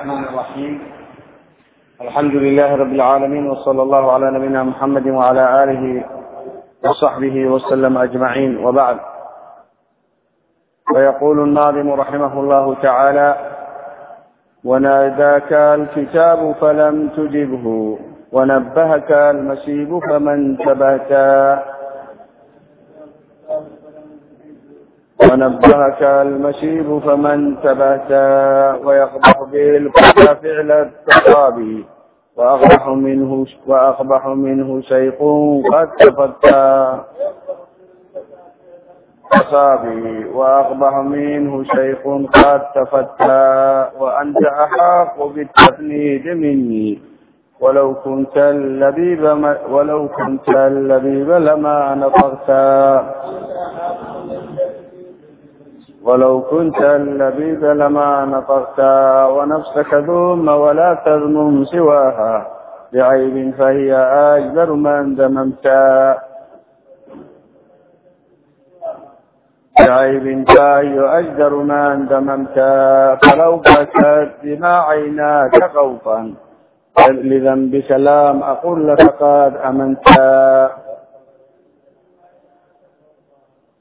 الرحمن الرحيم الحمد لله رب العالمين وصلى الله على نبينا محمد وعلى آله وصحبه وسلم أجمعين وبعد فيقول الناظم رحمه الله تعالى وناداك الكتاب فلم تجبه ونبهك المشيب فمن تبهتا ونبهك المشيب فمن تبهتا ويقبح به الكفى فعل التقابي وأقبح منه وأقبح منه شيخ قد تفتى أصابي وأقبح منه شيخ قد تفتى وأنت أحاق بالتفنيد مني ولو كنت اللبيب ولو كنت اللبيب لما نفرتا ولو كنت النبي لما نطقت ونفسك ذم ولا تذمم سواها بعيب فهي أجدر من ذممت بعيب فهي أجدر من ذممت فلو بكت دماء عيناك خوفا لذنب سلام أقل لك قد أمنت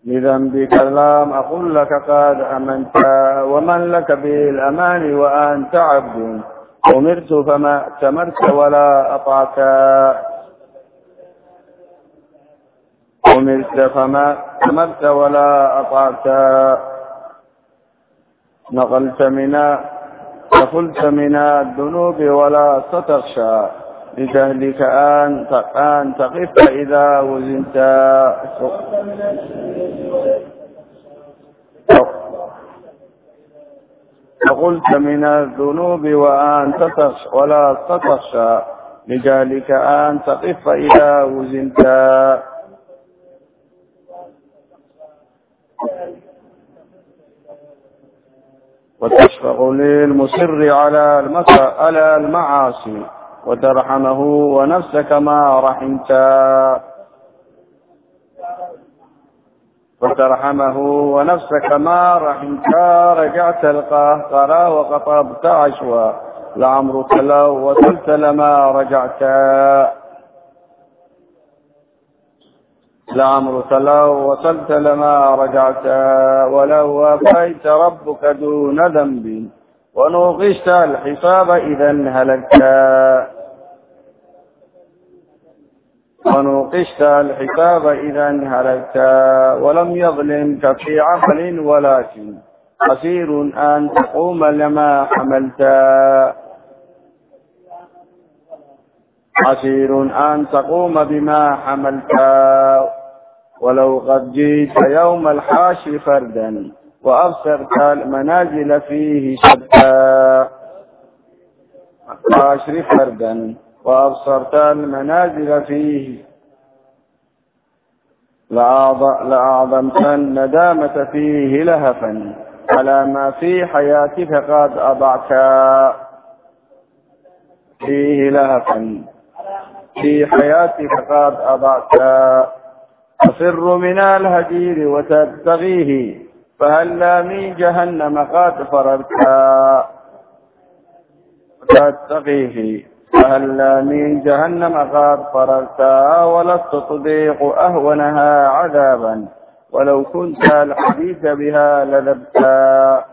لذنبك بكلام أقول لك قد أمنت ومن لك بالأمان وأنت عبد أمرت فما ائتمرت ولا أطعت أمرت فما ائتمرت ولا أطعت نقلت من سفلت من الذنوب ولا ستخشى لتهلك أنت أن تقف إذا وزنت فقلت من الذنوب وأن تخشى ولا تتخشى لجهلك أن تقف إذا وزنت وتشفق للمصر على المسألة المعاصي وترحمه ونفسك ما رحمت وترحمه ونفسك ما رحمت رجعت القهقرى وقطبت عشوى لعمرك لو وتلتل ما رجعت لعمرك لو وصلت لما رجعت ولو وافيت ربك دون ذنب ونوقشت الحساب إذا هلكت ونوقشت الحساب إذا هلكت ولم يظلمك في عقل ولكن قصير أن تقوم لما حملت عسير أن تقوم بما حملت ولو قد جئت يوم الحاش فردا وأبصرت المنازل فيه شتى وعشر فردا وأبصرت المنازل فيه لأعظمتن ندامة فيه لهفا على ما في حياتك قد أضعت فيه لهفا في حياتك قد أضعت تفر من الهجير وتبتغيه فهلا من جهنم قد فررتا فاتقيه فهلا من جهنم قد فررتا ولست تضيق أهونها عذابا ولو كنت الحديث بها لذبتا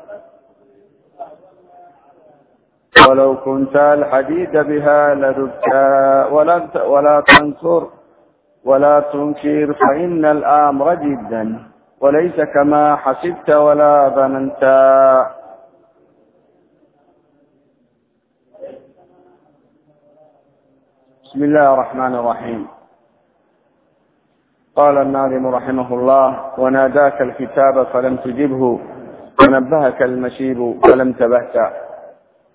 ولو كنت الحديد بها لذبتا ولا, ولا تنكر ولا تنكر فإن الأمر جدا وليس كما حسبت ولا ظننت بسم الله الرحمن الرحيم قال الناظم رحمه الله وناداك الكتاب فلم تجبه ونبهك المشيب فلم تبهت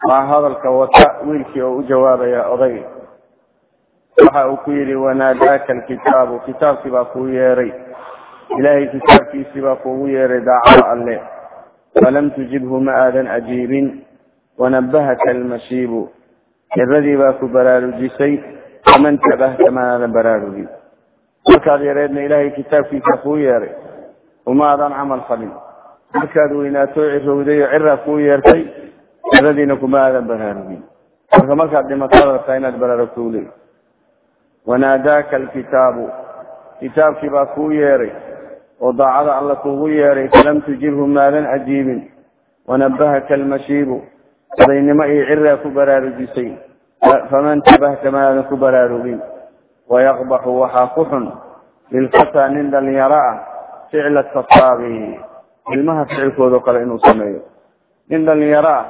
مع هذا الكوكاء ويلكي وجواب يا أضي وحا أكويري وناداك الكتاب كتاب كباكو ياري إلهي كتاب kitaabkiisii baa kuugu yeeray daacada alle. Falam tujibhu ma aadan ajiibin wanabahaka almashiibu. Yaradii baa ku baraarujisay faman tabahta ma aadan baraarugin. Markaad yareedna ilaahay kitaabkiisa kuu yeeray uma aadan camal falin markaad weynaato cirowday oo ciraa kuu yeertay aakhiradiina kuma aadan baraarugin. Marka markaad dhimatada rabtaa inaad baraarugto u leey wanaadaaka alkitaabu. Kitaabkii baa kuu yeeray oo daacada alla kuugu yeeray falam tujibhu maadan ajiibin wanabahaka almashiibu odaynimo iyo ciraa ku baraarujisay faman tabahta maadan ku baraarugin wayaqbaxu waxaa ku xun lilfataa nin dhalinyaro ah ficla tasaabi ilmaha ficilkoodao kale inuu sameeyo. Nin dhalinyaro ah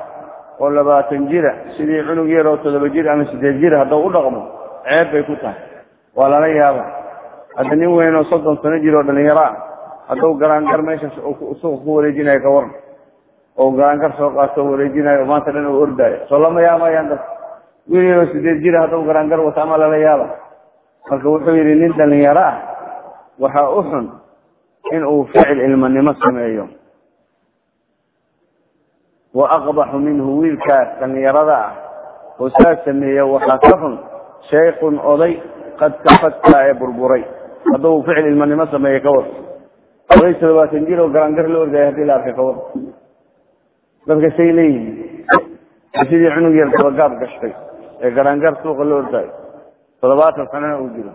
oo labaatan jira sidii cunug yar oo toddoba jir ama sideed jir haddau u dhaqmo ceeb bay ku tahay waa lala yaaba hadda nin weyn oo soddon sano jir oo dhalinyaro ah hadduu garaangar meeshaas suuqa ku wareejinayo ka waran oo garaangar soo qaato wareejinayo maanta dhan u ordaayo. Soo lama yaamayaan dad. Wiil yaroo sideed jira hadduu garaangar wato ama lala yaaba. Marka wuxuu yidhi nin dhalinyaro ah waxaa u xun in uu ficil ilmanimo sameeyo. Wa aqbaxu minhu wiilkaas dhalinyarada ah. Oo saa sameeya waxaa ka xun shaykun oday qad tafataa ee burburay. Hadduu ficil ilmanimo sameeya ka war oday toddobaatan jir oo garaangar la ordaya haddii la arkay ka war dadka say leeyihiin sidii cunug yar dabagaab gashtay ee garaangar suuqa la ordaayo toddobaatan sanana uu jiro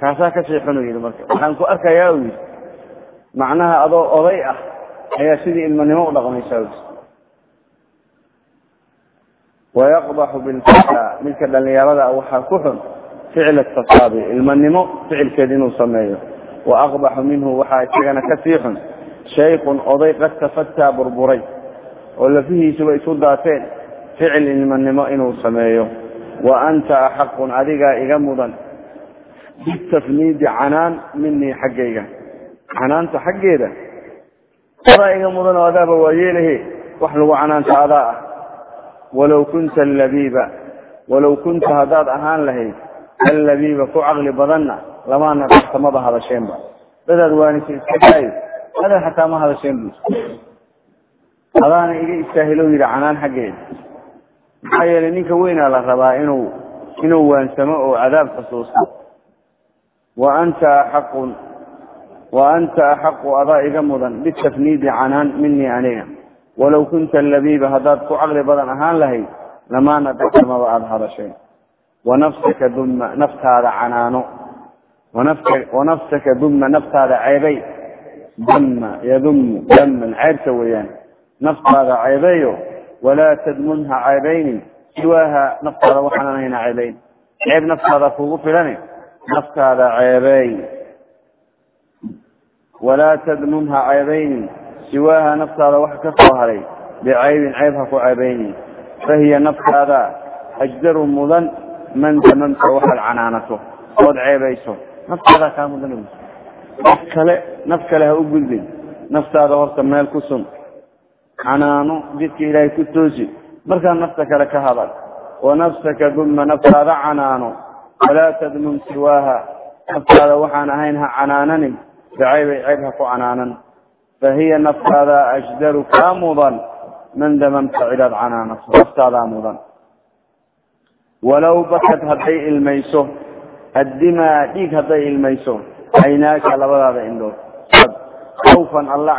kaasaa ka sii xun u yidhi marka waxaan ku arkayaa u yidhi macnaha adoo oday ah ayaa sidii ilmanimo u dhaqmaysaa u wayaqbaxu bilfataa midka dhalinyarada ah waxaa ku xun ficla tasaabi ilmanimo ficilkeed inuu sameeyo wa aqbaxu minhu waxaa isagana ka sii xun shaykun oday qad tafataa burburay oo lafihiisuba isu daateen ficil ilmanimo inuu sameeyo wa anta axaqun adigaa iga mudan bitafniidi canaan minii xaggayga. Canaanta xaggeeda adaa iga mudan oo adaaba waa yeelahe wax lagu canaanta adaa ah. Walow kunta allabiiba walow kunta haddaad ahaan lahayd allabiiba ku caqli badanna lamaana dartamaba hadasheenba dadaad waanisa iska daayo adaa xataa ma hadasheen bu adaana iga istaahilow yidhi canaan xaggeeda maxaa yeelay ninka weynaa la rabaa inuu inuu waansamo oo cadaab xusuusto. Wa anta axaqun wa anta axaqu adaa iga mudan. Bitafniidi canaan minii aniga. Walow kunta labiiba haddaad ku caqli badan ahaan lahayd lamaana dartamaba aada hadasheen. Wanafsaka dumma naftaada canaano wanafsaka dumma naftaada ceebay damma yadumu daman ceebta weeyaan naftaada ceebeyo walaa tadmunha ceebaynin siwaaha naftaada waxaanan hayna ceebayn ceeb naftaada kugu filane naftaada ceebeey walaa tadmumha ceebaynin siwaaha naftaada wax ka soo haray bicaybin ceeb ha ku ceebaynin fahiya naftaada ajdaru mudan man damamta waxaad canaanato ood ceebayso naftaadaa kaa mudan naf kale naf kale ha u gudbin. Naftaada horta meel ku sun. Canaano jidka ilaahay ku toosi. Markaa nafta kale ka hadal. Wanafsaka duma naftaada canaano. Walaa tadmum siwaaha. Naftaada waxaan ahayn ha canaananin. Bicaybay ceyb ha ku canaanan. Fahiya naftaada ajdaru kaa mudan. Man damamta cidaad canaanato naftaadaa mudan. Walow bakad hadday ilmayso addimaa dhiig hadday ilmayso caynaaka labadaada indhood khawfan alla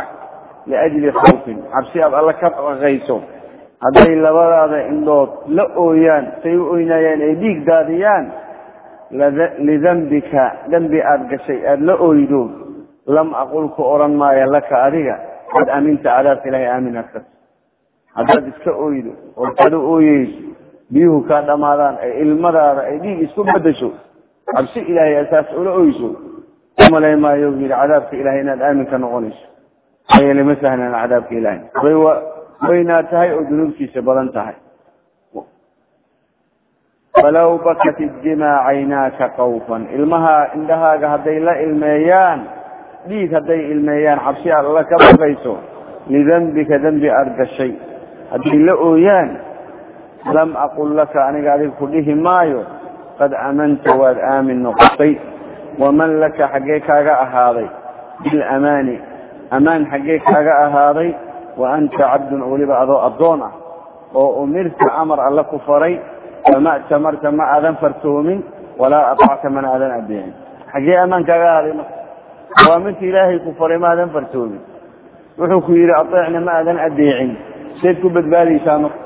liajli khawfin. Cabsi aad alla ka baqayso hadday labadaada indhood la ooyaan say u oynaayaan ay dhiig daadiyaan lidambika dembi aada gashay aada la oydo lam aqul ku odhan maayo laka adiga. Ad aaminta cadaabka ilahay aamin haddaad iska oydo oo kada ooyeyso biyuhu kaa dhamaadaan ay ilmadaada ay dhiig isku bedasho cabsi ilaahay asaas ula oyso umalay maayo yidhi cadaabka ilahay inaad aamin ka noqonayso. Yeele ma sahlan cadaabka ilahay waynaa tahay oo dunuubtiisa badan tahay. Falow bakat iddimaa caynaaka qawfan. Ilmaha indhahaaga hadday la ilmeeyaan dhiig hadday ilmeeyaan cabsi alla ka baqayso lidembika dembi aada gashay hadday la ooyaan lam aqul laka aniga adiga ku dhihi maayo qad amanta waad aamin noqotay waman laka xaggee kaaga ahaaday bilamaani amaan xaggee kaaga ahaaday wa anta cabdun weliba adoo addoon ah oo umirta amar alle ku faray fama tamarta ma aadan fartoomin walaa aطacta mana aadan adeecin xaggee amaan kaaga ahaaday marka awaamirta ilaahay ku faray ma aadan fartoomin. Wuxuu ku yidhi adeecna ma aadan adeecin seed ku badbaadaysaa marka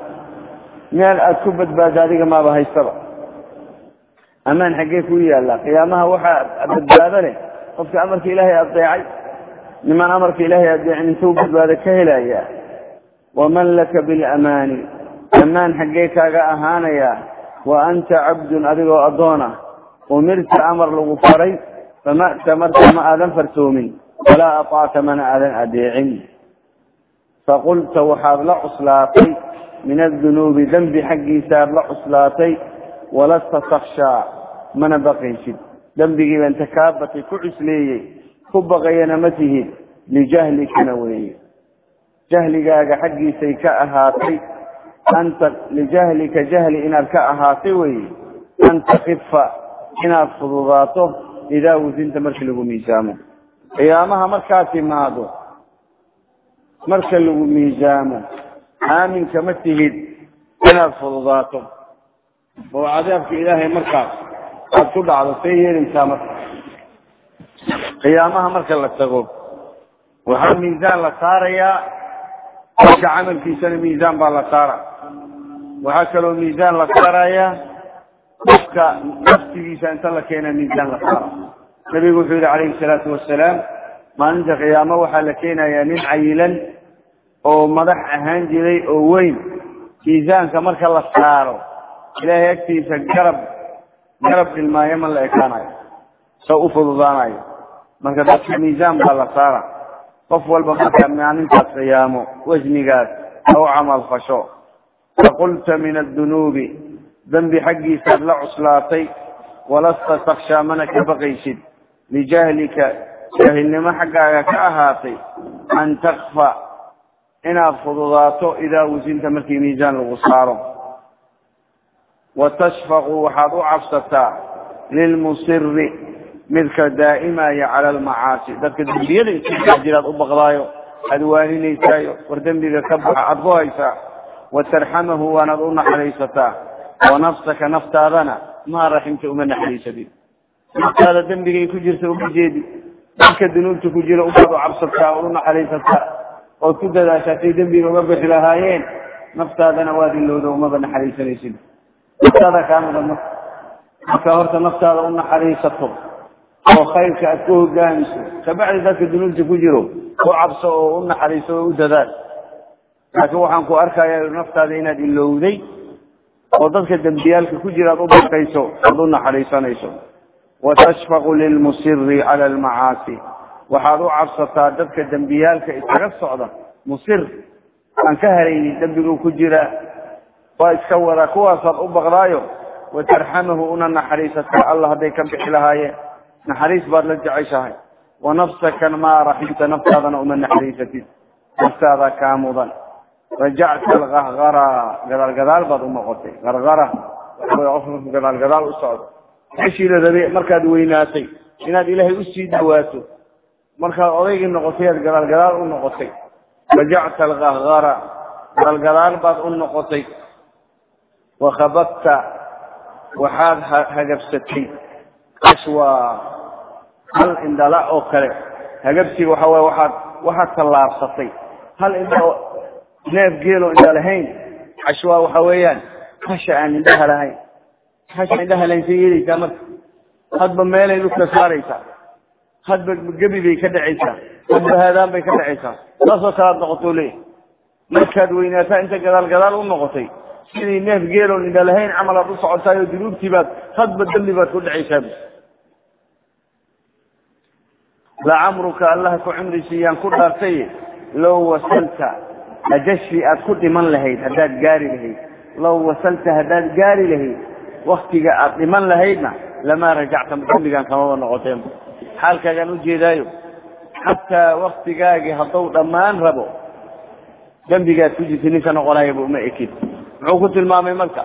meel aad ku badbaadda adiga maaba haystaba ammaan xaggee kuu yaallaa qiyaamaha waxaa badbaado leh. Qofka amarka ilaahay adeecay niman amarka ilaahay adeecin intuu badbaado ka helayaa waman laka bilamaani ammaan xaggee kaaga ahaanayaa wa anta cabdun adigoo addoon ah umirta amar lagu faray fama tamarta ma aadan fartoomin walaa aطacta mana aadan adeecin faqulta waxaad la cuslaatay. Min adunuubi dembi xaggiisaaad la cuslaatay walasta takshaa mana baqaysid. Dembigiiba inta kaa batay ku cusleeyey ku baqayana ma tihid lijahlikana weeye. Jahligaaga xaggiisay ka ahaatay anta lijahlika jahli inaad ka ahaatay weye an takifa inaad fududaato idaa wasinta markii lagu miisaamo. Qiyaamaha markaad timaado marka lagu miisaamo aaminka ma tihid inaad fududaato oo cadaabka ilaahay markaas aad ku dhacdo see yeelaysaa marka. Qiyaamaha marka la tago waxaa miisaan la saarayaa qofka camalkiisana miisaan baa la saara waxaa kaloo miisaan la saarayaa qofka naftigiisa inta la keena miisaan la saara. Nabigu wuxuu yihi calayhi salaatu wasalaam maalinta qiyaamo waxaa la keenayaa nin cayilan oo madax ahaan jiray oo weyn. Miisaanka marka la saaro ilaahay agtiisa garab garab dhilmaayo ma la ekaanayo soo u fududaanayo. Marka dadka miisaan baa la saara. Qof walba marka maalintaas qiyaamo wasnigaas au camal fasho. Faqulta min addunuubi dembi xaggiisaad la cuslaatay walasta takshaa mana ka baqaysid. Lijahlika jaahilnimo xaggaaga ka ahaatay. An takfa inaad fududaato idaa wasinta markii miisaan lagu saaro wa tashfaqu waxaad u cabsataa lilmusiri midka daa'imaya cala almacaasi dadka dembiyada iska jiraad u baqdaayo aad waaninaysaayo war dembiga ka baxa aada ku haysaa wa tarxamahu waanaad u naxariisataa. wa nafsaka naftaadana maa raximta uma naxariisatid naftaada dembigay ku jirta uma jeedi dadka dunuubta ku jira ubaad u cabsataa ood u naxariisataa. ood ku dadaashaa say dembiga uga bixi lahaayeen naftaadana waad ilowda umaba naxariisanaysid naftaada kaa mudan marka horta naftaada u naxariisato oo khayrka aad ku hogaamiso kabacdi dadka dunuubta ku jiro u cabso oo u naxariiso oo u dadaal. Laakiin waxaan ku arkaya naftaada inaad ilowday oo dadka dembiyaalka ku jira aad u baqayso ood u naxariisanayso. Wa tashfaqu lilmusiri cala almacaasi waxaad u cabsataa dadka dembiyaalka iskaga socda. Musir aan ka haraynin dembiguu ku jira waa iska wada kuwaasaad u baqdaayo wa tarxamahu una naxariisataa allah hadday ka bixi lahaayeen naxariis baad la jeceshahay. Wa nafsakan maa raximta naftaadana uma naxariisatid naftaada kaa mudan. Rajacta alkahara gadaal gadaal baad u noqotay. Karkara waxawey qof marku gadaal gadaal u socdo meshii la rabay markaad weynaatay inaad ilaahay u sii dhawaato markaad odaygii noqotay aad gadaal gadaal u noqotay. Rajacta alkahara gadaal gadaal baad u noqotay wakhabadta waxaad hagabsatay ashwa hal indhala oo kale hagabsiga waxa waye waxaad waxaad tallaabsatay hal indho neef geeloo indha lahayn cashwaa waxa weeyaan hasha aan indhaha lahayn hasha indhaha lahayn say yeelaysaa marka hadba meelay lugta saaraysaa hadba gebi bay ka dhacaysaa hadba haadaan bay ka dhacaysaa saasoo kale aad noqotoo leeyahy markaad weynaataa inta gadaal gadaal u noqotay sidii neef geeloon indha lahayn camal aad u socotaayoo dunuubtii baad hadba dembi baad ku dhacaysaa lacamruka allaha ku cimri siiyaan ku dhaartay low wasalta ajashii aad ku dhiman lahayd haddaad gaari lahayd. Low wasalta haddaad gaari lahayd waktiga aad dhiman lahaydna lamaa rajacta dembigaan kamaba noqoteen. Xaalkaagaan ujeedaayo xataa waktigaagii hadduu dhammaan rabo dembigaad ku jirta ninka noqonayaba uma ekid muxuu ku tilmaamay marka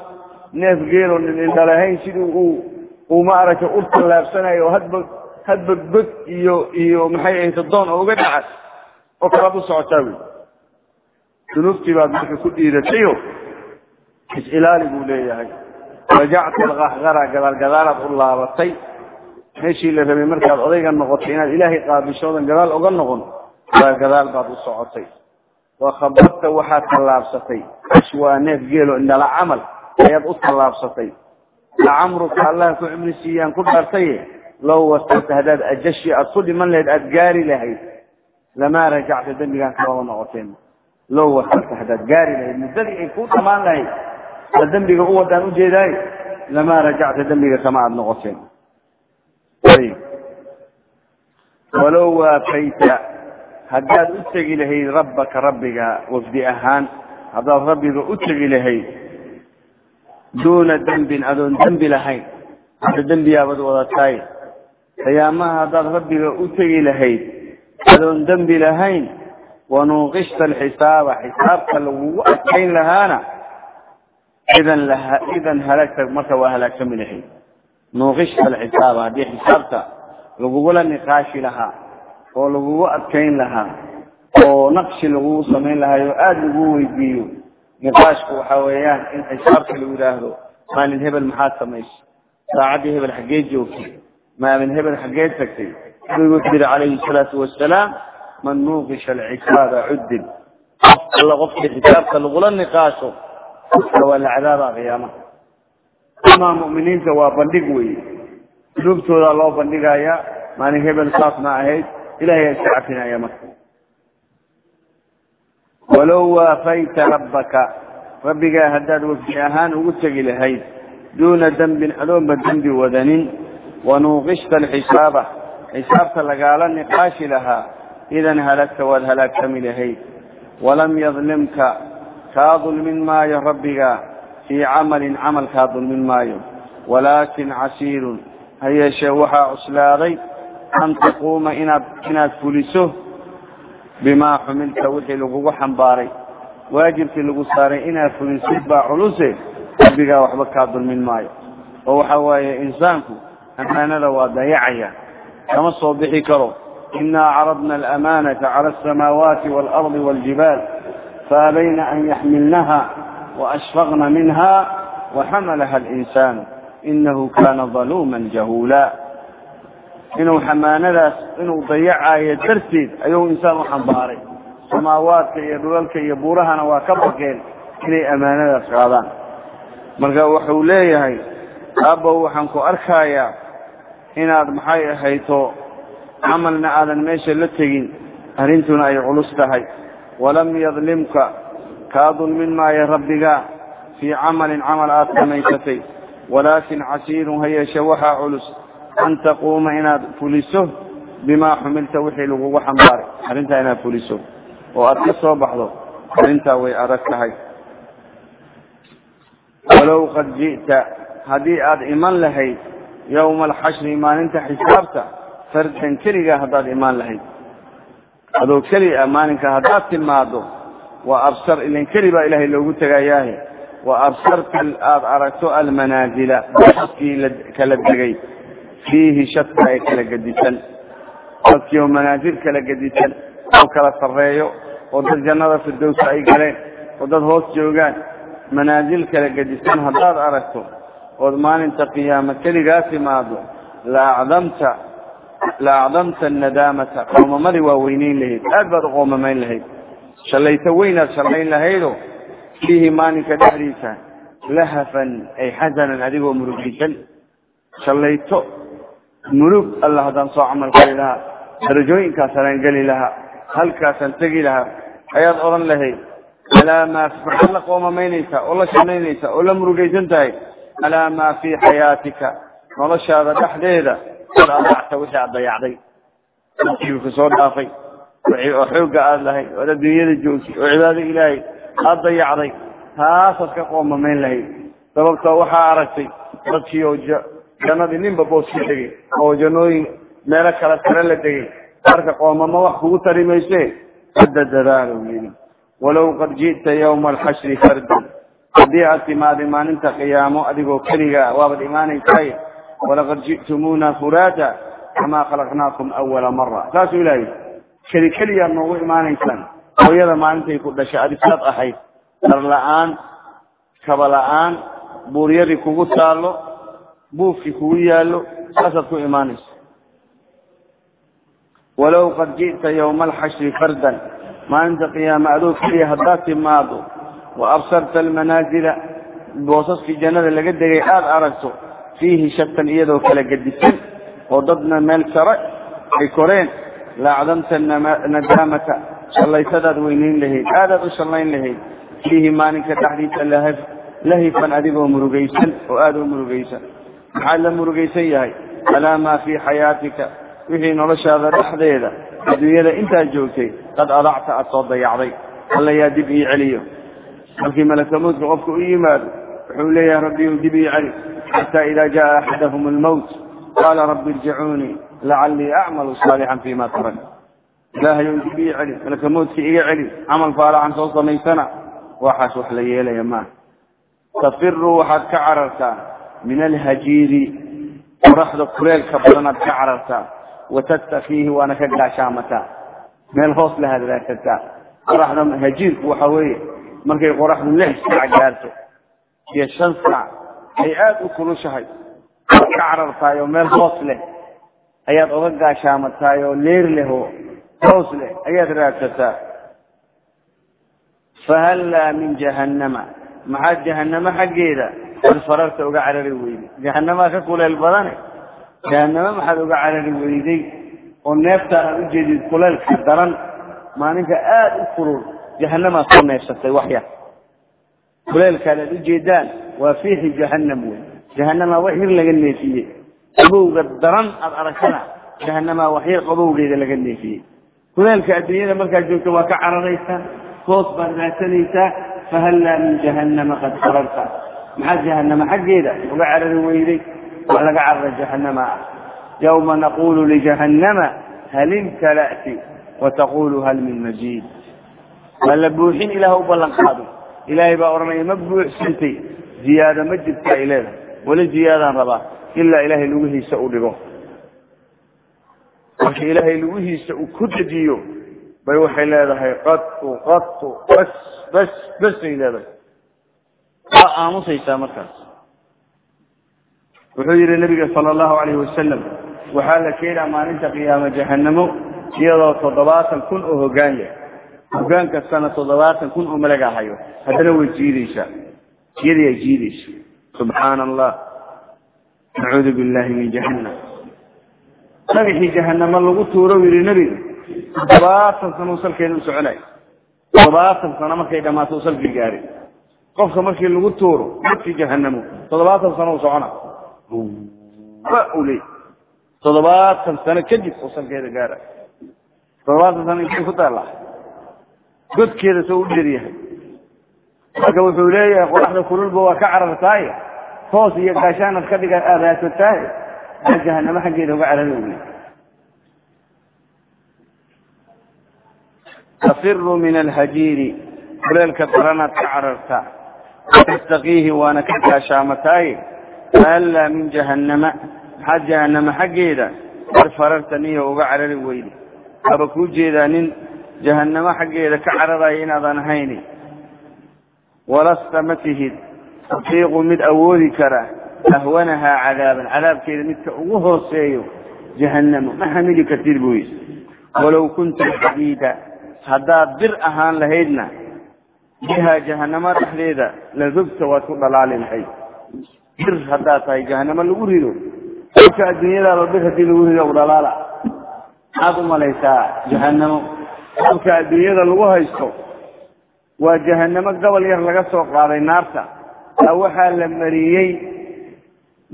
neef geelo nin indhalahayn sidii uu maaragtay u tallaabsanayo hadba hadba god iyo iyo maxay ahayta doon oo uga dhaca oo kalaad u socotaa wey dunuubtii baad marka ku dhiiratayo is-ilaali buu leeyahay. Rajacta alkahkara gadaal gadaalaad u laabatay. Meeshii la rabay markaad odayga noqotay inaad ilaahay qaabishoodan gadaal oga noqon gadaal gadaal baad u socotay wakhabadta waxaad tallaabsatay. Ashwaa neef geelo indhala camal ayaad u tallaabsatay. Lacamruka allah ku cimri siiyaan ku dhaartaye low wasarta haddaad ajashi aada ku dhiman lahayd aada gaari lahayd lamaa rajacta dembigaan kamaba noqoteen. Low wasarta haddaad gaari lahayd muddadii ay kuu dhamaan lahayd a dembiga u wadaan ujeedaay lamaa rajacta dembiga kama aada noqoteen. Walow waafayta haddaad u tegi lahayd rabbaka rabbiga wafdi ahaan haddaad rabbiga u tegi lahayd duuna dembin adoon dembi lahayn hadda dembiyaabad wadataay qiyaamaha haddaad rabbiga u tegi lahayd adoon dembi lahayn wanuuqishta alxisaaba xisaabka lagugu adkayn lahaana idan idan halagta marka waa halaagsami lahayd. Nuuqishta alxisaaba haddii xisaabta lagugula niqaashi lahaa oo lagugu adkayn lahaa oo naqshi lagugu samayn lahaa oo aada lagu weydiiyo. Niqaashku waxa weeyaan in xisaabka lagu yidhaahdo maalin hebel maxaad samaysay saacaddii hebel xaggee joogtay maalin hebel xaggee tagtay nabigu wuxuu yihi calayhi salaatu wasalaam man nuuqisha alcisaaba cuddin. Alla qofkii xisaabka lagula niqaasho waa la cadaaba qiyaamaha. Amaa mu'miniinta waa bandhig weeye. Dunuubtoodaa loo bandhigayaa maalin hebel saasna ahayd ilahay iska cafinaya marka walow waafayta rabbaka rabbigaa haddaad wafdi ahaan ugu tegi lahayd duuna dembin adoonba dembi wadanin wanuuqishta alxisaaba xisaabta lagaala niqaashi lahaa idan halagta waad halaagsami lahayd walam yadlimka kaa dulmin maayo rabbiga fii camalin camal kaa dulmin maayo walaakin casiirun ha yeeshee waxaa cuslaaday an taquuma inaad inaad fuliso bimaa xumilta wixii lagugu xambaaray. Waajibkii lagu saaray inaad fulisid baa culuse rabbigaa waxba kaa dulmin maayo. Oo waxa waaye insaanku amaanada waa dayacaya. Kama soo bixi karo inaa caradna alamanata cala alsamaawaati waalardi waljibaal faabayna an yaxmilnaha waashfaqna minha waxamalaha alinsaan inahu kana daluuman jahuula inuu xamaanadaas inuu dayacayo darteed ayuu insaan u xambaaray. Samaawaadka iyo dhulalka iyo buurahana waa ka baqeen inay ammaanadaas qaadaan. Marka wuxuu leeyahay aabbow waxaan ku arkayaa inaad maxay ahayto camalna aadan meesha la tegin arrintuna ay culus tahay. Walam yadlimka kaa dulmin maayo rabbiga fii camalin camal aad samaysatay walaakin casiirun ha yeeshe waxaa culus an taquuma inaad fuliso bimaa xumilta wixii lagugu xambaaray arrintaa inaad fuliso oo aad ka soo baxdo arrintaa way adag tahay walow qad ji'ta haddii aad iman lahayd yowma alxashri maalinta xisaabta fardan keligaa haddaad imaan lahayd adoo keli ah maalinka haddaad timaado waa absar ilan keli baa ilaahay loogu tegayaahe waa absarta aada aragto almanaazila dadkii kala degay fiihi shadka ee kala gedisan dadkii oo manaazil kala gedisan oo kala sarreeyo oo dad jannada firdowsa ay galeen oo dad hoos joogaan manaazil kala gedisan haddaad aragto ood maalinta qiyaama keligaa timaado la acdamta la acdamta nadaamata qoomamadii waa weyneyn lahayd aad baad u qoomamayn lahayd. Shallayto weynaad shallayn lahaydoo fiihi maalinka dhexdiisa lahafan ay xasanan adigoo murugaysan shallayto mulug alla haddaan soo camal fali lahaa darajooyinkaasaan geli lahaa halkaasaan tegi lahaa ayaad odhan lahayd alaa maa maxaad la qoomamaynaysaa oo la shanaynaysaa oo la murugaysan tahay alaa maa fii xayaatika noloshaada dhexdeeda ad adacta wixii aad dayacday. Wasiigu ka soo dhaafay oo xoogga aada lahayd oad adduunyada joogtay oo cibaado ilaahay aada dayacday taasaad ka qoomamayn lahayd. Sababtoo waxaa aragtay dadkii oo jannadii ninba boos ka degay oo jannooyin meelo kala sare la degay marka qoomamo wax kugu tari mayse? Hadda dadaalow yidhi walow qad ji'ta yawma alxashri fardan. Haddii aad timaaday maalinta qiyaamo adigoo keligaa waabad imaanaysaay walaqad ji'tumuuna furaada kamaa khalaqnaakum awala mara saasuu ilaahay keli keliyaad noogu imaanaysaan. Hooyada maalintay ku dhashay adisaad ahayd. Dar la'aan kaba la'aan buuryadii kugu taallo buufkii kugu yaallo saasaad ku imaanaysa walow qad ji'ta yawma alxashri fardan maalinta qiyaama adoo keliya haddaad timaado wa absarta almanaazila boosaskii jannada laga degay aada aragto fiihi shatan iyadoo kala gedisan oo dadna meel sare ay koreen laacdamta nadaamata shallaysadaad weynayn lahayd aadaad u shallayn lahayd fiihi maalinka dhexdiisa lahifan adigoo murugaysan oo aada u murugaysan maxaad la murugaysan yahay? Alaa maa fii xayaatika? Wixii noloshaada dhexdeeda adduunyada intaad joogtay qad adacta aad soo dayacday. Alla yaa dib ii celiyo. Markii malakamoodka qofka u yimaado wuxuu leeyahay rabbiyu dib ii celi. Xataa idaa jaa axadahum almowt qaala rabbi irjicuunii lacallii acmalu saalixan fima tarak. Ilaahay ou dib ii celi. Malakamoodka iga celi. Camal faalaxan soo samaysana. Waxaas wax la yeelaya maaha tafiru waxaad ka carartaa min alhajiiri qoraxda kuleelka badanaad ka carartaa watattakiihi waana ka gaashaamataa meel hoos lahaad raadsataa qoraxda hajiirku waxa weeye markay qoraxdu lix saac gaarto iyo shan saac ay aada u kulushahay waad ka carartaay meel hoos leh ayaad oga gaashaamataay leer leh oo hoos leh ayaad raadsataa fahallaa min jahannama maxaad jahanamo xaggeeda ad fararta uga carari weyday? Jahanamaa ka kuleel badane? Jahanamo maxaad uga carari weyday? Oo neeftaan aad ujeedid kuleelka daran maalinka aada u kulul jahanamaa soo neefsatay waxya. Kuleelkaad aad ujeedaan waa fiixi jahanam wey jahanamaa wax yar laga neefiyey. Qabowga daran aad aragtana jahanamaa wax yar qabowgeeda laga neefiyey. Kuleelka adduunyada markaad joogto waa ka cararaysaa hoos baad raadsanaysaa fahallaa min jahannama qad fararta maxaa jahanama xaggeeda? Uga carari weyday wax laga carara jahanama ah. Yawma naqulu lijahannama hal imtala'ti? Wataqulu hal min majiid. Waa la buuxin ilaah u ballan qaaday ilaahay baa odhanaya ma buuxsantay? Ziyaada ma jirta ay leedahay weli ziyaadaan rabaa ilaa ilaahay lugihiisa u dhigo. Marka ilaahay lugihiisa uu ku dejiyo bay waxay leedahay qatu qatu bas bas basay leedahay waa aamusaysaa markaas. Wuxuu yihi nabiga sala allahu alayhi wasalam waxaa la keenaa maalinta qiyaama jahanamo iyadoo toddobaatan kun oo hoggaan leh. Hoggaan kastana toddobaatan kun oo malaga hayo haddana way jiidaysaa. Iyadii ay jiidaysa subxaana allah nacuudu billahi min jahannam. Dhagaxii jahanamo lagu tuuro yihi nebiga toddobaatan sano salkeeda u soconay. Toddobaatan sano markay dhammaato salkii gaaray qofka markii lagu tuuro dadkii jahanamo toddobaatan sano socona. Leey toddobaatan sano kadib uu salkeeda gaara. Toddobaatan sano intay ku taalla. Godkeeda soo u dheeryahay marka wuxuu leeyahay qoraxda kululba waa ka carartaaye hoos iyo gaashaanad ka dhiga aad raadsataaye aa jahanamo xaggeeda uga carari wey tafiru min alhajiiri kuleelka daranaad ka carartaa tastakiihi waana ka gaashaamataaye faallaa min jahannama maxaad jahanamo xaggeeda ar fararta niyo uga carari weyde waaba kuu jeedaa nin jahanamo xaggeeda ka cararaya inaadan ahayni walasta ma tihid tutiiqu mid awoodi kara ahwanahaa cadaaban cadaabkeeda midka ugu hooseeyo jahanamo ma xamili kartid buy walow kunta xadiida haddaad bir ahaan lahaydna bihaa jahanamo dhexdeeda la rogta waad ku dhalaali lahayd bir haddaad tahay jahanamo lagu rido kolka adduunyadaaba bir haddii lagu rido dhalaala maxaad u jahanamo kolka adduunyada lagu haysto waa jahanamo gobol yar laga soo qaaday naarta aa waxaa la mariyey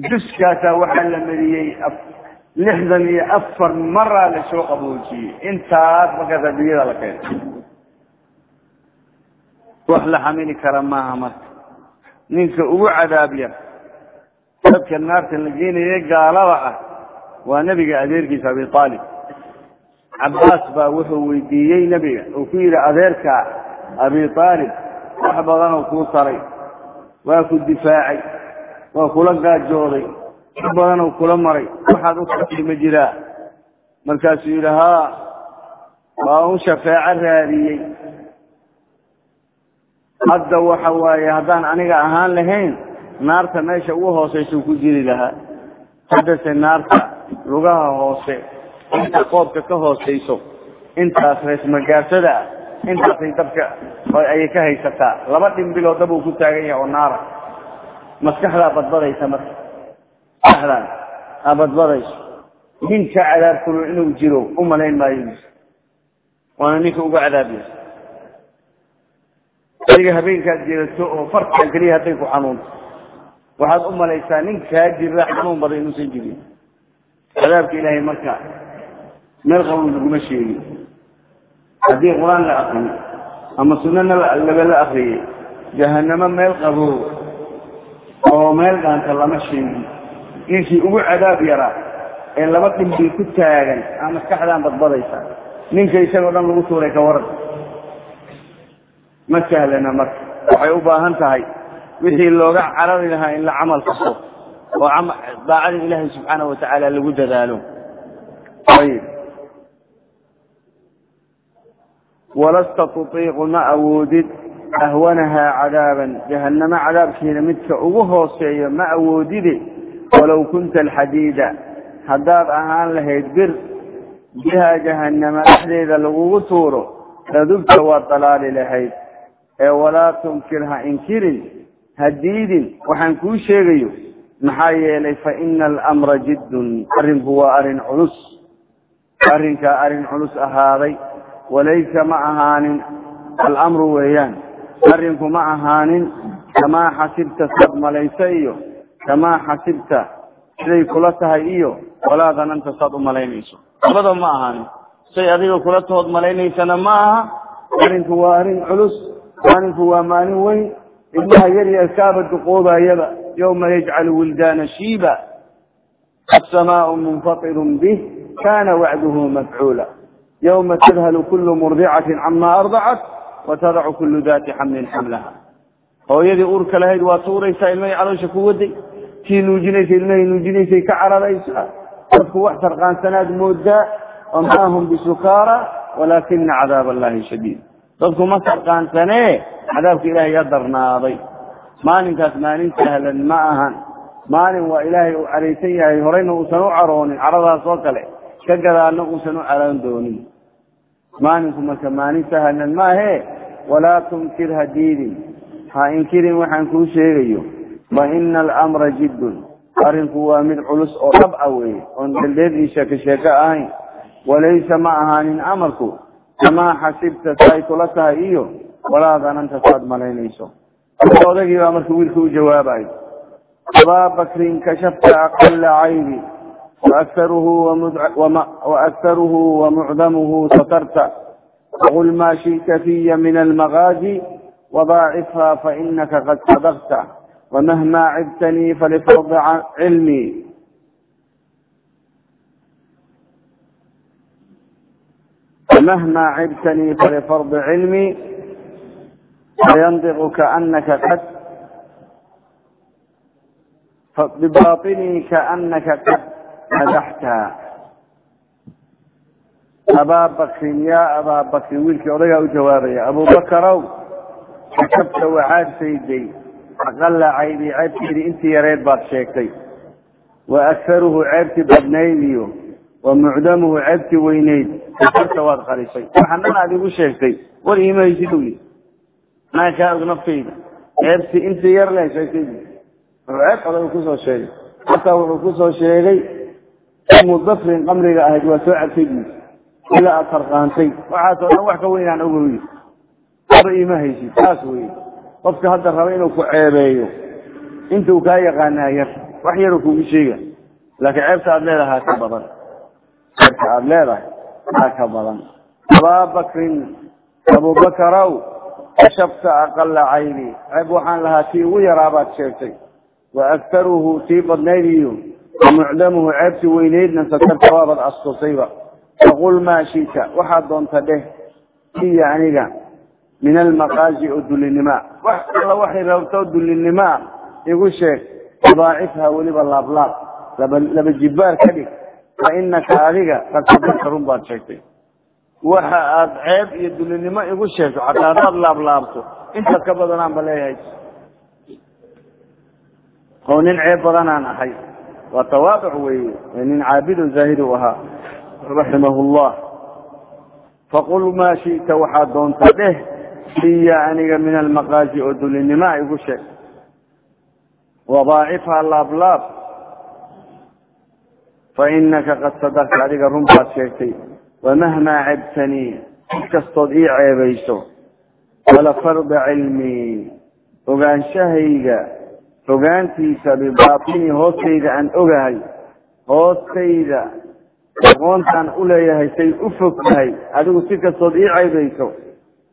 juskaasaa waxaa la mariyey lixdan iyo afar maraa la soo qaboojiyey intaas markaas adduunyada la keeno wax la xamili kara maaha marka. Ninka ugu cadaab yar dadka naarta la geenaye gaalada ah waa nebiga adeerkiisa abi aalib cabbaas baa wuxuu weydiiyey nebiga uu ku yidhi adeerkaa abi aalib wax badanoo kuu taray waa ku difaacay waa kula gaajooday wax badanoo kula maray. Waxaad u tartay ma jiraa. Markaasuu yidhi haa waa u shafeeco raadiyey hadda waxa waaye haddaan aniga ahaan lahayn naarta meesha ugu hooseysa ku jiri lahaa. Haddase naarta lugaha hoose inta qoobka ka hooseyso intaas reesmagaarsada ah intaasay dabka ayay ka haysataa. Laba dhimbiloo dab uu ku taagan yahay oo naara. Maskaxdaa badbadaysa marka. Maskaxdaan aa badbadayso. Ninka cadaabkulu inuu jiro u malayn maayo. Waana ninka uga cadaabiya adiga habeenkaad jirato oo farkan keliya hadday ku xanuunto. Waxaad u malaysaa ninkaa jira xanuun badan inuusan jirin cadaabka ilaahay marka meel qabow laguma sheegin. Haddii qur'aan la akriyo ama sunana laga la akriyay jahanamo meel qabow oo meel dhaanta lama sheegin. Ninkii ugu cadaab yaraa ee laba dhimbil ku taagan aa maskaxdaan badbadaysa ninka isagoo dhan lagu tuuray ka waran ma sahlana marka. Waxay u baahan tahay wixii looga carari lahaa in la camal kasto oo daacada ilaahay subxaana watacaala lagu dadaalo. Ayib. Walasta tutiiqu ma awoodid ahwanahaa cadaaban. Jahanamo cadaabkeeda midka ugu hooseeyo ma awoodide walow kunta alxadiida. Haddaad ahaan lahayd bir bihaa jahanama dhexdeeda lagugu tuuro ladubta waad dalaali lahayd ee walaa tunkir ha inkirin ha diidin. Waxaan kuu sheegayo maxaa yeelay fa ina alamra jiddun arrinku waa arrin culus. Arrinkaa arrin culus ahaaday. Walaysa ma ahaanin alamru weeyaan. Arrinku ma ahaanin kamaa xasibta saad malaysa iyo kamaa xasibta siday kula tahay iyo walaa dananta saad u malaynayso. Labada ma ahaanin. Say adiga kula tahood malaynaysana ma aha. Arrinku waa arrin culus maalinku waa maalin weyn. Ilmaha yaryarkaaba duqoobayaba yawma yajcalu wildaana shiiba. Asamaau munfatirun bih. Kana wacduhu mafcuula. Yawma tadhalu kulu murdicatin cama ardacat watadacu kulu dati xamlin xamlaha. Hooyadii uurka lahayd waa tuuraysaa ilmahay caloosha ku waday. Tii nuujinaysa ilmahay nuujinaysay ka cararaysaa. Dadku wax sarqaansanaad moodaa wamaa hum bisukaara walaakina cadaab allahi shadiid dadku ma sarqaansanee cadaabka ilaahay ya darnaaday. Maalinkaas maalin sahlan ma ahan. Maalin waa ilaahay uu caraysan yahay horeyna uusan u caroonin caradaas oo kale. Ka gadaalna uusan u caroon doonin. Maalinku marka maalin sahlan maahee walaa tunkir ha diidin. Ha inkirin waxaan kuu sheegayo. Fa ina alamra jiddun. Arrinku waa mid culus oo dhab a weeye oon daldheed ii sheeko sheeko ahayn. Walaysa ma ahaanin amarku kamaa xasibta saay kula tahay iyo walaa dananta saad malaynayso odagii baa marka wiilka u jawaabayo abaa bakrin kashafta aqala caybi waaktaruhu wamucdamuhu satarta waqul maa shi'ta fiya min almagaazi wadaacifha fainaka qad sadaqta wamahma cibtanii falifrdi cilmii فمهما عبتني فلفرض علمي فينطق كأنك قد بباطني كأنك قد مدحتها أبا بكر يا أبا بكر ويلك أرجع جوابي أبو بكر كتبت وعاد سيدي أقل عيبي عيبتي أنت يا ريت بات شيكتي وأكثره عيبتي بدنيبيو wa mucdamuhu ceebti weyneyd. Kafarta waad qarifay waxanana aad igu sheegtay war iimaysid u yii anaa kaa og naftayda ceebti inta yar le sheegtay wuxuu ceeb odagu ku soo sheegay. Markaa wuxuu ku soo sheegay umu bakrin qamriga ahayd waa soo cabtay bui ilaa aad farqaantay waxaasoo dhan wax ka weynaan ogoy aba iima haysid saas wey qofka hadda raba inuu ku ceebeeyo. Intuu kaa yaqaanaa yar wax yaruu kugu sheega. Laakiin aad leedahaa ka badan ceebta aada leedahay aa ka badan. Abaa bakrin abubakarow kashafta aqala cayni ceeb waxaan lahaa tii ugu yaraabaad sheegtay. Wa aktaruhu tii badnayd iyo wamucdamuhu ceebtii weyneydna satarta waabad astusayba faqul maa shita waxaad doonta dheh iya aniga min almaqaazi oo dulinima wax alla waxay rabto dulinimoa igu sheeg daacifha weliba laablaab laba jibbaar ka dhig fa adiga qad sadarta run baad sheegtay. Waxa aada ceeb iyo dulinimo igu sheegto xataa haddaad laablaabto intaad ka badanaan ba leeyahay. Oo nin ceeb badanaan ahay waa tawaaduc weeye nin caabido zaahid ahaa raximahu llah faqul maa shi'ta waxaad doonta dheh siya aniga min almaqaazi oo dulinimoa igu sheeg. Wadaacifha laablaab fainaka qad sadaqta adiga run baad sheegtay. wamahmaa cabtanii si kastood ii ceebayso. wala farda cilmii ogaanshahayga fogaantiisa bibaatini hoostayda aan ogahay. Hoostayda aqoontaan u leeyahay say u fog tahay. Adigu si kastood ii ceebayso.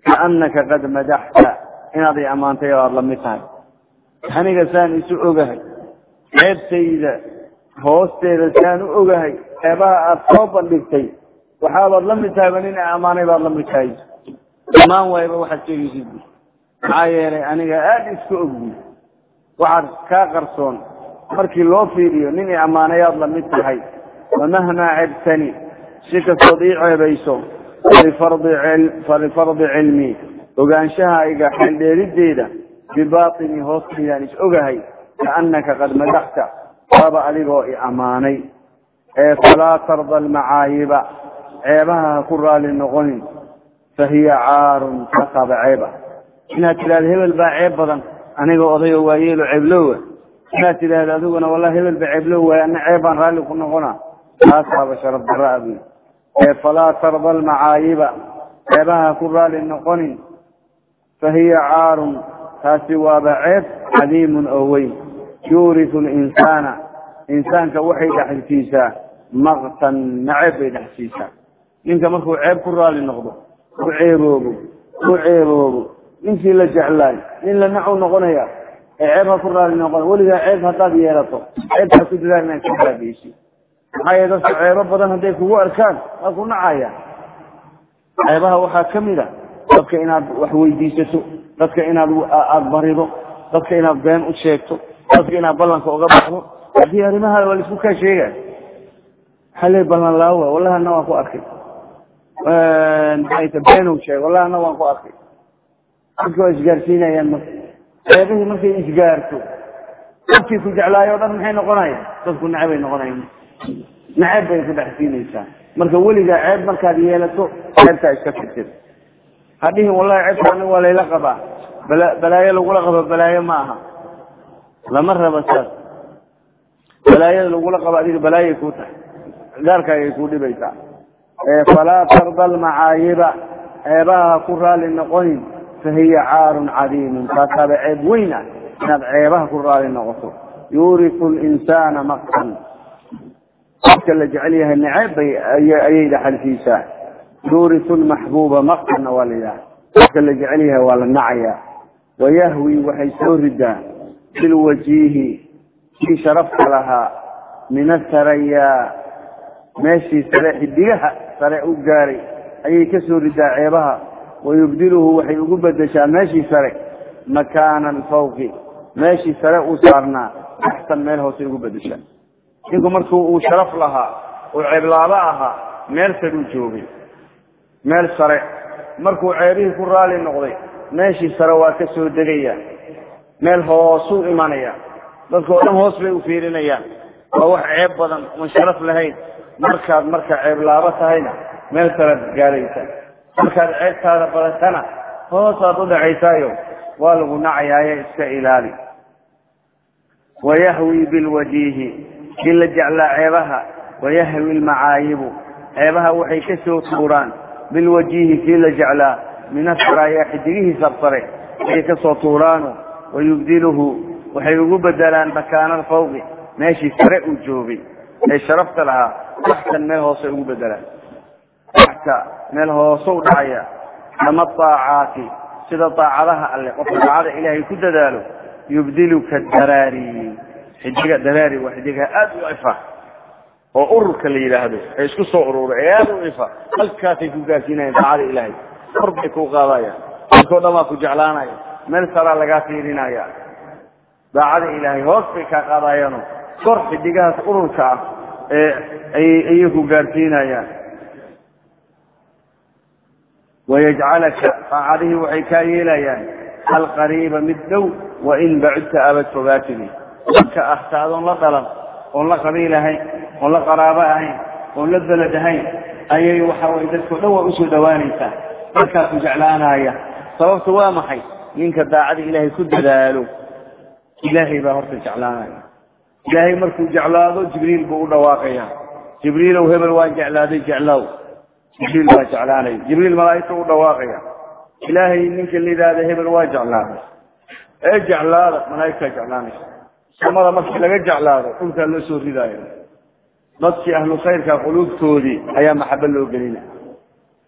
kaanaka qad madaxta inaad i ammaantay oo aada la mid tahay. Aniga saan isu ogahay. Ceebtayda hoosteeda saan u ogahay ceebaha aada soo bandhigtay waxaabaad la mid tahayba nin ammaanay baad la mid tahay. Ammaan waayba waxaad sheegaysid. Maxaa yeelay aniga aada iska ogbi waxaad kaa qarsoon. Markii loo fiiriyo nin i ammaanayaad la mid tahay. Wamahmaa cebtani si kastood ii ceebayso falifardi cilmii ogaanshahayga xeeldheerideeda bibaatini hoostaydaan is ogahay kaanaka qad madaxta waaba adigoo i ammaanay ee falaa tarda almacaayiba ceebaha ha ku raali noqonin fahiya caarun tasaaba ceeba. Inaad tidhahdo hebel baa ceeb badan anigoo odayoo waayeelo ceebloowa inaad tidhaahdo adiguna wallahi hebel baa ceebloow waay ana ceeb baan raalli ku noqona taasaaba sharaf daraa buy ee falaa tarda almacaayiba ceebaha ha ku raali noqonin fahiya caarun taasi waaba ceeb cadiimun oo weyn yuurisu linsaana insaanka waxay dhexsiisaa maqtan naceeb bay dhexsiisaa ninka markuu ceeb ku raali noqdo ku ceeboobo ku ceeboobo ninkii la jeclaay nin la nacu noqonaya ee ceeb ha ku raali noqon weligaa ceeb haddaad yeelato ceebtaa ku dadaal inaad ka baabeysi maxaa yeele dadka ceebo badan hadday kugu arkaan waa ku nacaya ceebaha waxaa ka mid a dadka inaad wax weydiisato dadka inaad aada barido dadka inaad been u dadka inaad ballanka uga baxdo haddii arrimaha waa la isku kaa sheega maxaa ballan laawa wallahi waan ku arkay. Maxayta beenow sheeg wallahi waan ku arkay. Dadka waa isgaarsiinayaan marka ceebihii markay isgaarto dadkii ku jeclaayo dhan maxay noqonayaan? Dadku necebay noqonayan neceb bay ku dhexsiinaysaa marka weligaa ceeb markaad yeelato ceebtaa iska tirtir hadhihin wallahi ceebta anig waa layla qabaa. Bala balaayo lagula qabo balaayo ma aha lama raba saas balaayada lagula qabo adiga balaayay kuu tahay. Gaarkaagay kuu dhibaysaa falaa tarda almacaayiba ceebaha ha ku raali noqonin fahiya caarun cadiimun. Taasaaba ceeb weyn ah inaad ceebaha ku raali noqoto. Yuurisu linsaana maqtan. Dadka la jecel yahay naceeb bay ayay dhaxalsiisaa yuurisu lmaxbuuba maqtanna waa la yidhaha dadka la jecel yahay waa la nacaya wayahwi waxay soo ridaa bilwajiihi kii sharafta lahaa min asarayaa meeshii sare xidigaha sare u gaaray ayay ka soo ridaa ceebaha wayubdiluhu waxay ugu bedeshaa meeshii sare makaana alfawqi meeshii sare uu saarnaa axsan meel hoose ugu bedeshaa ninku markuu uu sharaf lahaa uu ceeblaabo ahaa meel saruu joogay meel sare markuu ceebihii ku raali noqday meeshii sare waa ka soo degaya meel hoosuu imanaya. Dadka oo dhan hoos bay u fiirinayaan. Waa wax ceeb badan oon sharaf lahayn markaad marka ceeblaabo tahayna meel saraad gaaraysa. Markaad ceebtaada badatana hoosaad u dhacaysaayo waa lagu nacayaaye iska ilaali. Wayahwi bilwajiihi kii la jeclaa ceebaha. Wayahwi lmacaayibu ceebaha waxay ka soo tuuraan. Bilwajiihi kii la jeclaa min asaraaya xidigihii sarsare ayay ka soo tuuraano wayubdiluhu waxay ugu bedelaan makaana alfawqi meeshii sare uu joogay ee sharafta lahaa taxtan meel hoose ugu bedelaan taxta meel hoose u dhacaya ama aacaati sida daacadaha alle qofka daacada ilaahay ku dadaalo yubdiluka daraari xidiga daraari waa xidiga aada u ifa oo ururka la yidhaahdo ee isku soo urura ee aada u ifa halkaasay ku gaarsiinayaan daacada ilaahay kor bay kuu qaadayaan dadkao dhan waa ku jeclaanaya meel saraa lagaa fiirinaya daacada ilaahay hoos bay kaa qaadayaano kor xidigahaas ururka ah ee ayay ku gaarsiinayaan. Wayajcalaka daacadihii waxay kaa yeelayaan. Alqariiba mid dhow wain bacudta abad fogaatidi dadka ahta adoon la dhalan oon la qabiil ahayn oon la qaraabo ahayn oon la beled ahayn ayay waxa weye dadkao dhan waa u soo dhawaanaysaa. Markaasu jeclaanaya. Sababtu waa maxay ninka daacada ilaahay ku dadaalo ilaahay baa horta jeclaanaya. Ilaahay markuu jeclaado jibriil buu u dhawaaqaya. Jibriilow hebel waan jeclaaday jeclow. Jibriil baa jeclaanaya. Jibriil malaa'igta u dhawaaqaya. Ilaahay ninka la yidhaahda hebel waa jeclaaday ee jeclaada malaa'igtaa jeclaanaysa. Samada markii laga jeclaado dhulkaa loo soo ridaayo. Dadkii ahlu khayrka quluubtoodii ayaa maxabo loo gelina.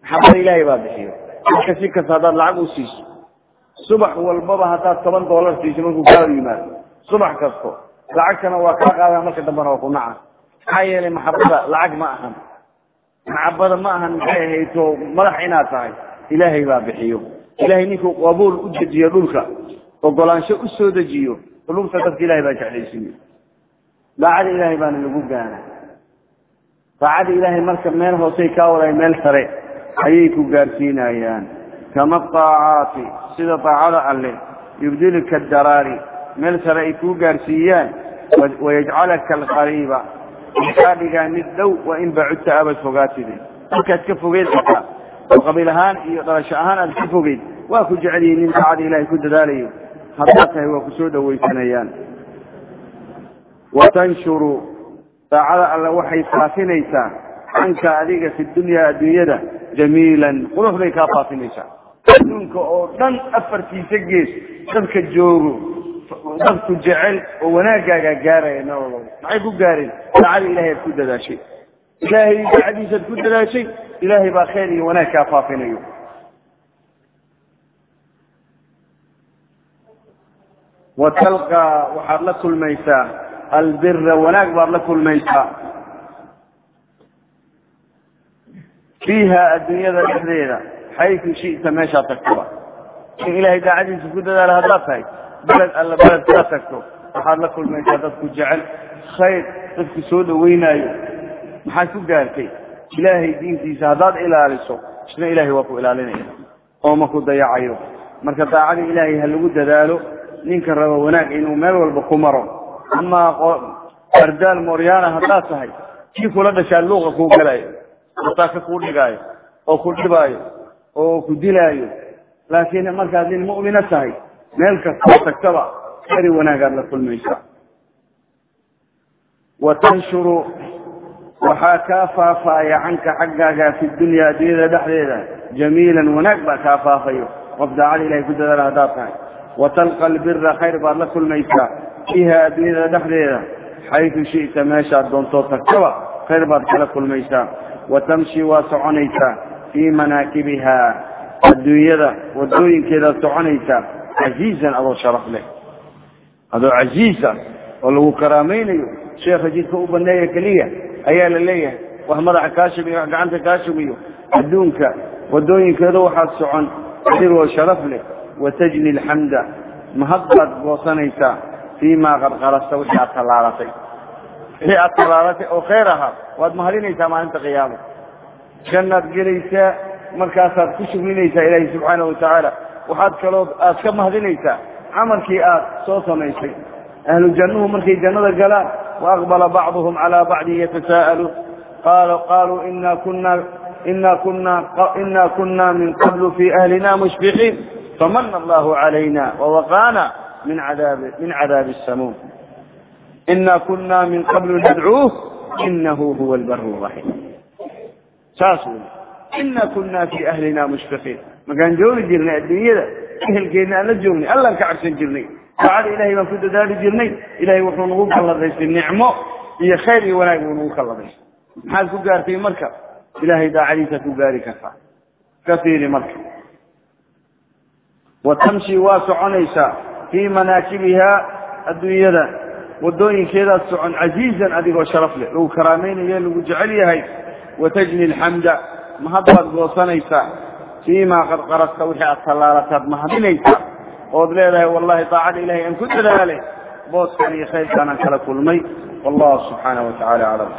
Maxabada ilaahay baa bixiyo. Marka si kasta haddaad lacag u siiso subax walbaba haddaad toban doolar siiso markuu kaa yimaado subax kasto lacagtana waa kaa qaadaan marka dambena waa ku naca maxaa yeelay maxabada lacag ma ahan. Maxabada ma ahan maxay ahayto madax inaad tahay ilaahay baa bixiyo. Ilaahay ninkuu qabuul u dejiyo dhulka ogolaansho u soo dejiyo qulubta dadka ilahay baa jeclaysiiyo daacada ilaahay baana lagu gaana. Daacada ilaahay marka meel hoosey kaa waday meel sare ayay ku gaarsiinayaan kama aacaati sida daacada alleh yubdilka daraari meel sare ay kuu gaarsiiyaan wayajcalaka alqariiba kaa dhigaa mid dhow waa in bacudta abad fogaatide markaad ka fogeyd xataa oo qabiil ahaan iyo dhalasho ahaan aad ka fogeyd waa ku jecel yihiin nin daacada ilaahay ku dadaalayo. Haddaad tahay waa ku soo dhawaysanayaan watanshuru daacada alle waxay faafinaysaa canka adiga fi adduunyada jamiilan qurux kaa faafinaysaa adduunka oo dhan afartiisa gees dadka joogo dadku jecel oo wanaagaagaa gaaraya nololooda maxay ku gaareen? Daacada ilahay aad ku dadaashay. Ilaahay daacadiisaad ku dadaashay. Ilaahay baa khayr iyo wanaag kaa faafinayo. Wa talqaa waxaad la kulmaysaa. Albira wanaag baad la kulmaysaa. Fiiha adduunyada dhexdeeda xaytu shita meeshaad tagtaba in ilaahay daacadiisa ku dadaala haddaad tahay beled alla beled kaa tagto waxaad la kulmaysaa dadku jecel khayr dadku soo dhaweynaayo maxaad ku gaartay ilaahay diintiisa haddaad ilaaliso isna ilahay waa ku ilaalinaya oo ma ku dayacayo marka daacada ilaahay ha lagu dadaalo ninka raba wanaag inuu meel walba ku maro amaa ardaal mooryaana haddaad tahay kii kula dhashaa luuqa kuu galayo ataaka kuu dhigaayo oo ku dhibaayo oo ku dilaayo. Laakiin markaad nin mu'mina tahay meel kastoo tagtaba khayri wanaagaad la kulmaysaa. Wa tanshuru waxaa kaa faafaaya canka xaggaaga fi dunya adduunyada dhexdeeda. Jamiilan wanaag baa kaa faafayo. Qof daacada ilahay ku dadaala haddaad tahay. Wa talqa albira khayr baad la kulmaysaa. Fiiha adduunyada dhexdeeda. Xaytu shi'ta meeshaad doontoo tagtaba khayr baad kala kulmaysaa. Wa tamshi waa soconaysaa fii manaakibiha adduunyada wadooyinkeedaad soconaysaa casiizan adoo sharaf leh. Adoo casiisa oo lagu karaamaynayo sheekha jidka u baneeya keliya ayaa la leeyahay. Wax madaxa kaa shugiyo wax gacanta kaa shugiyo adduunka wadooyinkeeda waxaad socon adigoo sharaf leh. Watajni alxamda mahad baad goosanaysaa fiimaa qad qarasta wixii aad tallaalatay. Wixii aad tallaalatay oo khayr ahaa waad mahadinaysaa maalinta qiyaama jannaad gelaysaa markaasaad ku shuglinaysaa ilaahi subxaana watacaala waxaad kaloo aad ka mahadinaysaa camalkii aad soo samaysay. Ahlu markay jannada galaan waaqbala bacduhum calaa bacdin yatasaa'aluun qaluu ina kuna min qablu fi ahlina mushfiqiin. Famana allahu calayna wawaqaana min cadaabi asamuum ina kuna min qablu nadcuuh inahu huwa albaru raxiim saas wey ina kuna fi ahlina mushfiqiin. Markaan joogi jirnay adduunyada? Ehelkeedna aan la joognay allaan ka cabsan jirnay. Daacada ilahay baan ku dadaali jirnay. Ilahay wuxuu nagu kalladaystay nicmo iyo khayr iyo wanaag buu nagu kalladaystay maxaad ku gaartay marka? Ilahay daacadiisaad ku gaari kartaa ka fiiri marka. Wa tamshi waa soconaysaa fii manaakibiha adduunyada. Wadooyinkeedaad socon casiizan adigoo sharaf leh. Lagu karaamaynayo lagu jecel yahay watajni alxamda mahad baad goosanaysaa fiimaa qad qaradta wixii aad tallaalataad mahadinaysaa ood leedahay wallaahi daacada ilaahay aan ku dadaale booskan iyo khayrkaan aan kala kulmay wallahu subxaanah wa tacaala aclam